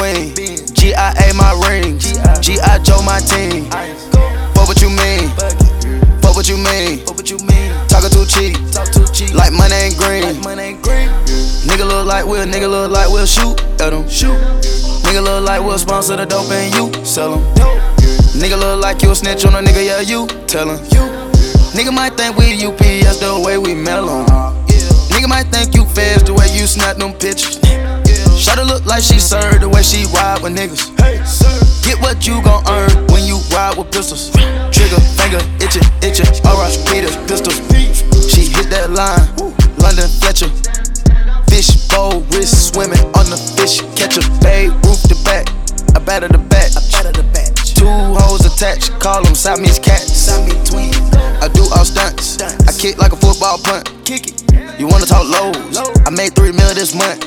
queen. GIA my rings. G.I. Joe my team. Fuck what you mean. Fuck what you mean. Talking too cheap. Like money ain't green. Nigga look like we'll, nigga look like we'll shoot at him. Nigga look like we'll sponsor the dope and you sell him. Nigga look like you a snitch on a nigga, yeah, you tell him. Nigga might think we UPS the way we mail. Nigga might think you feds the way you snap them pictures. Look like she served the way she ride with niggas. Hey, sir. Get what you gon' earn when you ride with pistols. Trigger, finger, itchin', itchin', alright, Peters, pistols. She hit that line, London Fletcher. Fish bowl, wrist swimming on the fish catcher. Bay roof the back, I batter the back. Two hoes attached, call them Siamese cats. I do all stunts, I kick like a football punt. Kick it. You wanna talk lows? I made three mil this month.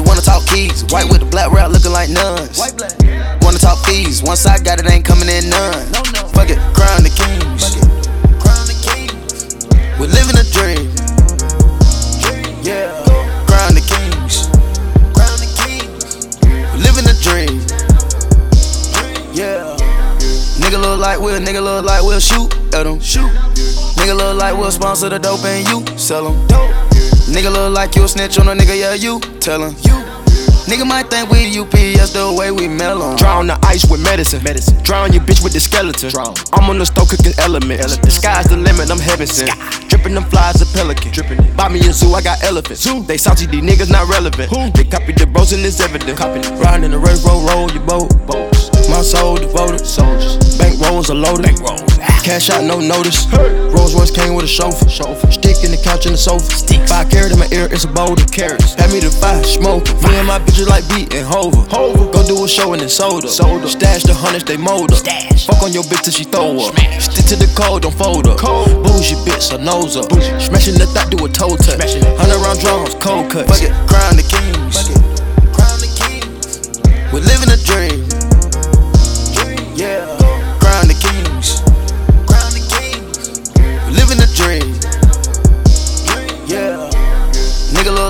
You wanna talk keys? White with the black route looking like nuns. Wanna talk fees? Once I got it, ain't coming in none. Fuck it, crown the kings. We're living a dream. Yeah, crown the kings. We're living a dream. Yeah. Nigga look like we'll, nigga look like we'll shoot at him. Shoot. Nigga look like we'll sponsor the dope and you sell him. Nigga look like you a snitch on a nigga, yeah, you tell him. Nigga might think we UPS the way we mail 'em. Drown the ice with medicine. medicine. Drown your bitch with the skeleton. Drown. I'm on the stove cooking elements. The sky's the limit, I'm heaven sent. Dripping them flies a pelican. Drippin' it. Buy me a zoo, I got elephants. Zoo. They salty, these niggas not relevant. Who? They copy the bros and it's evident. Copy. Riding in the race, roll, roll your boat. Boats. My soul devoted. Soldiers. Rolls are loaded. Cash out, no notice. Rolls Royce came with a chauffeur. Stick in the couch and the sofa. Five carat in my ear, it's a boulder. Carats. Hand me the five, smoke. Me and my bitches like beat and hover. Hover. Go do a show and then soda. Soda. Stash the hundreds, they mold up. Stash. Fuck on your bitch till she throw up. Smash. Stick to the code, don't fold up. Cold. Bougie bitch, her nose up. Bougie. Smashing the thought, do a toe touch. It. Hundred round drums, cold cuts. Fuck it, crown the kings. We're living a dream.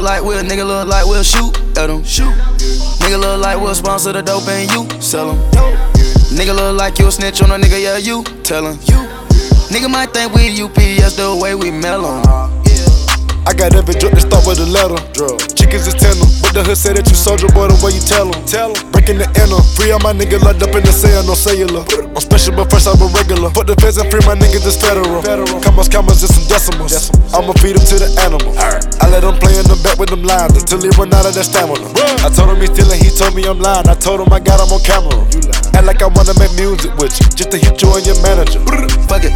Look like we'll, nigga look like we'll shoot at him. Shoot. Nigga look like we'll sponsor the dope and you sell him. Nigga look like you'll snitch on a nigga, yeah, you tell him. Nigga might think we UPS the way we mail 'em. I got every drug to start with a letter. Drug. Chickens is tender, but the hood say that you soldier boy the way you tell 'em. Tell 'em. Breaking the inner, free all my niggas locked up in the cell, no cellular. I'm special, but first I'm a regular. Fuck the feds and free my niggas, this federal. Federal. Commas, commas, and some decimals. Decimals. I'ma feed 'em to the animals. I let 'em play in the back with them lines until he run out of their stamina. I told him he stealing, he told me I'm lying. I told him I got him on camera. Act like I wanna make music with you, just to hit you and your manager. Fuck it, crown the kings.